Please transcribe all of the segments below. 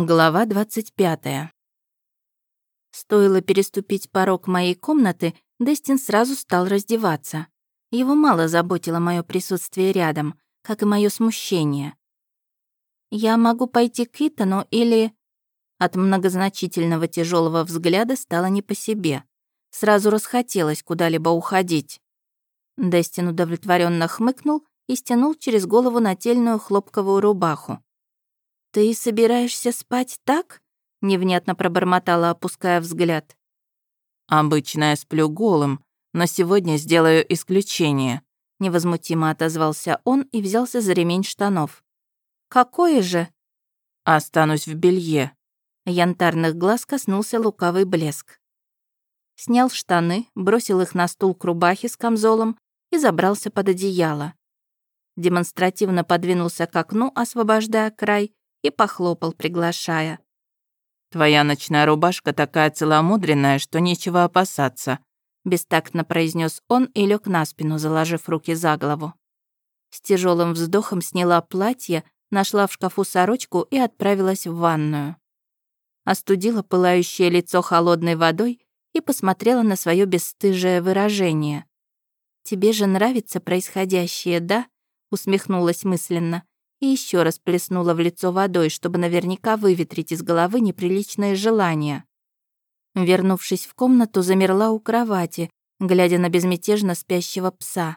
Глава 25. Стоило переступить порог моей комнаты, Дестин сразу стал раздеваться. Его мало заботило мое присутствие рядом, как и мое смущение. «Я могу пойти к Итану или...» От многозначительного тяжелого взгляда стало не по себе. Сразу расхотелось куда-либо уходить. Дестин удовлетворенно хмыкнул и стянул через голову нательную хлопковую рубаху. «Ты собираешься спать так?» — невнятно пробормотала, опуская взгляд. «Обычно я сплю голым, но сегодня сделаю исключение», — невозмутимо отозвался он и взялся за ремень штанов. «Какое же?» «Останусь в белье». Янтарных глаз коснулся лукавый блеск. Снял штаны, бросил их на стул к рубахе с камзолом и забрался под одеяло. Демонстративно подвинулся к окну, освобождая край, и похлопал, приглашая. «Твоя ночная рубашка такая целомудренная, что нечего опасаться», бестактно произнес он и лег на спину, заложив руки за голову. С тяжелым вздохом сняла платье, нашла в шкафу сорочку и отправилась в ванную. Остудила пылающее лицо холодной водой и посмотрела на свое бесстыжее выражение. «Тебе же нравится происходящее, да?» усмехнулась мысленно и еще раз плеснула в лицо водой, чтобы наверняка выветрить из головы неприличные желания. Вернувшись в комнату, замерла у кровати, глядя на безмятежно спящего пса.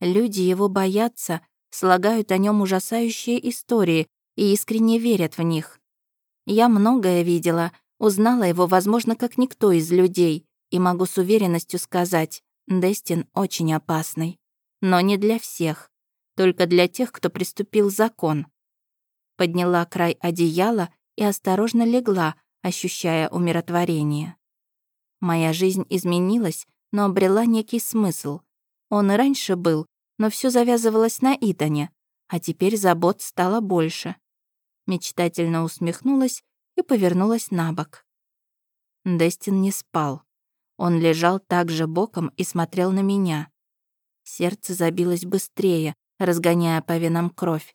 Люди его боятся, слагают о нем ужасающие истории и искренне верят в них. Я многое видела, узнала его, возможно, как никто из людей, и могу с уверенностью сказать, Дестин очень опасный. Но не для всех только для тех, кто приступил закон. Подняла край одеяла и осторожно легла, ощущая умиротворение. Моя жизнь изменилась, но обрела некий смысл. Он и раньше был, но все завязывалось на Итане, а теперь забот стало больше. Мечтательно усмехнулась и повернулась на бок. Дестин не спал. Он лежал так же боком и смотрел на меня. Сердце забилось быстрее, разгоняя по венам кровь.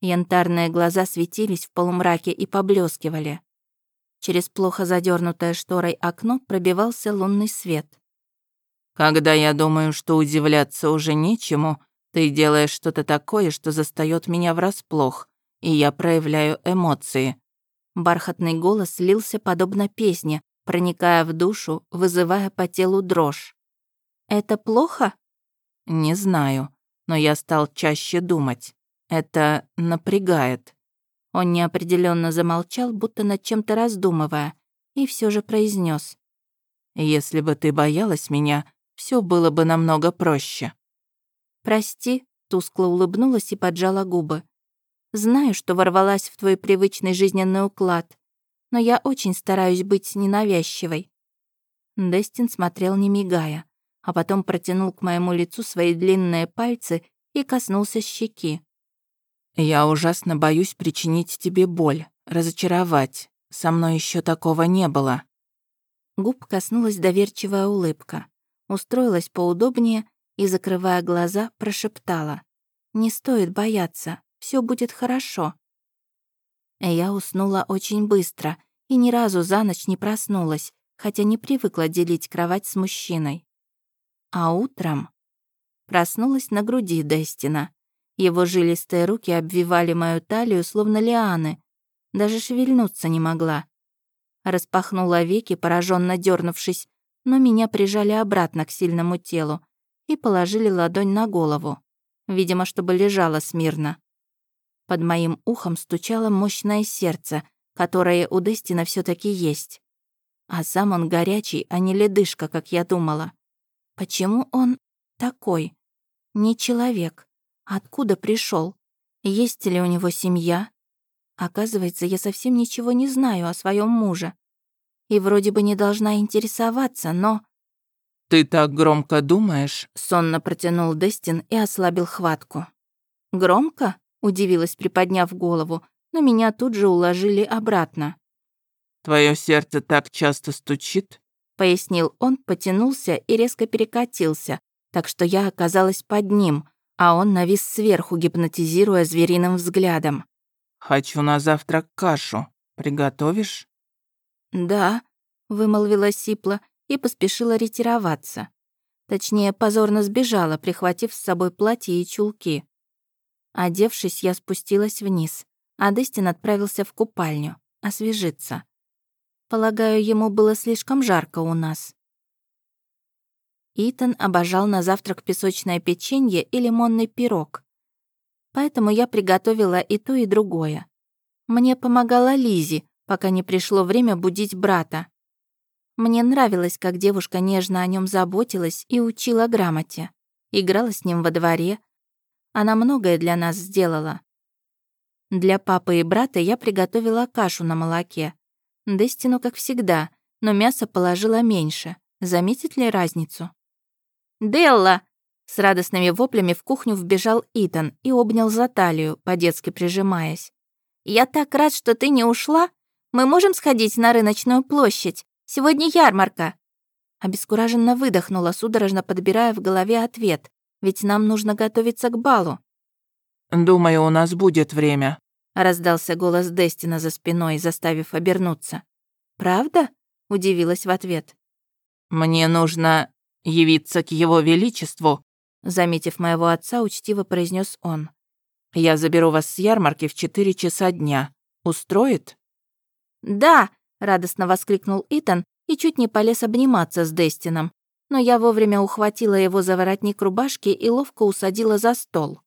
Янтарные глаза светились в полумраке и поблескивали. Через плохо задернутое шторой окно пробивался лунный свет. «Когда я думаю, что удивляться уже нечему, ты делаешь что-то такое, что застаёт меня врасплох, и я проявляю эмоции». Бархатный голос лился подобно песне, проникая в душу, вызывая по телу дрожь. «Это плохо?» «Не знаю но я стал чаще думать. Это напрягает. Он неопределенно замолчал, будто над чем-то раздумывая, и все же произнес: «Если бы ты боялась меня, все было бы намного проще». «Прости», — тускло улыбнулась и поджала губы. «Знаю, что ворвалась в твой привычный жизненный уклад, но я очень стараюсь быть ненавязчивой». Дестин смотрел, не мигая а потом протянул к моему лицу свои длинные пальцы и коснулся щеки. «Я ужасно боюсь причинить тебе боль, разочаровать. Со мной еще такого не было». Губ коснулась доверчивая улыбка. Устроилась поудобнее и, закрывая глаза, прошептала. «Не стоит бояться, все будет хорошо». Я уснула очень быстро и ни разу за ночь не проснулась, хотя не привыкла делить кровать с мужчиной. А утром проснулась на груди Дестина. Его жилистые руки обвивали мою талию, словно лианы. Даже шевельнуться не могла. Распахнула веки, пораженно дернувшись, но меня прижали обратно к сильному телу и положили ладонь на голову, видимо, чтобы лежала смирно. Под моим ухом стучало мощное сердце, которое у Дестина все таки есть. А сам он горячий, а не ледышка, как я думала. Почему он такой? Не человек. Откуда пришел? Есть ли у него семья? Оказывается, я совсем ничего не знаю о своем муже. И вроде бы не должна интересоваться, но... «Ты так громко думаешь?» — сонно протянул Дестин и ослабил хватку. «Громко?» — удивилась, приподняв голову, но меня тут же уложили обратно. «Твое сердце так часто стучит?» Пояснил он, потянулся и резко перекатился, так что я оказалась под ним, а он навис сверху, гипнотизируя звериным взглядом. «Хочу на завтрак кашу». Приготовишь?» «Да», — вымолвила Сипла и поспешила ретироваться. Точнее, позорно сбежала, прихватив с собой платье и чулки. Одевшись, я спустилась вниз, а Дестин отправился в купальню, освежиться. Полагаю, ему было слишком жарко у нас. Итан обожал на завтрак песочное печенье и лимонный пирог. Поэтому я приготовила и то, и другое. Мне помогала Лизи, пока не пришло время будить брата. Мне нравилось, как девушка нежно о нем заботилась и учила грамоте. Играла с ним во дворе. Она многое для нас сделала. Для папы и брата я приготовила кашу на молоке. Дестину, как всегда, но мясо положила меньше. Заметит ли разницу? «Делла!» С радостными воплями в кухню вбежал Итан и обнял за талию, по-детски прижимаясь. «Я так рад, что ты не ушла. Мы можем сходить на рыночную площадь. Сегодня ярмарка». Обескураженно выдохнула, судорожно подбирая в голове ответ, ведь нам нужно готовиться к балу. «Думаю, у нас будет время», — раздался голос Дестина за спиной, заставив обернуться. «Правда?» — удивилась в ответ. «Мне нужно явиться к его величеству», — заметив моего отца, учтиво произнес он. «Я заберу вас с ярмарки в четыре часа дня. Устроит?» «Да!» — радостно воскликнул Итан и чуть не полез обниматься с Дестином, но я вовремя ухватила его за воротник рубашки и ловко усадила за стол.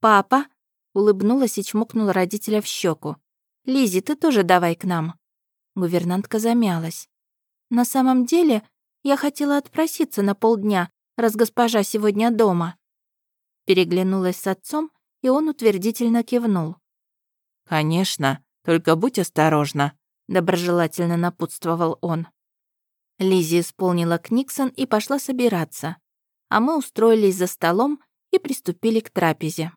«Папа!» — улыбнулась и чмокнула родителя в щеку. Лизи, ты тоже давай к нам». Гувернантка замялась. «На самом деле, я хотела отпроситься на полдня, раз госпожа сегодня дома». Переглянулась с отцом, и он утвердительно кивнул. «Конечно, только будь осторожна», — доброжелательно напутствовал он. Лизи исполнила Книксон и пошла собираться, а мы устроились за столом и приступили к трапезе.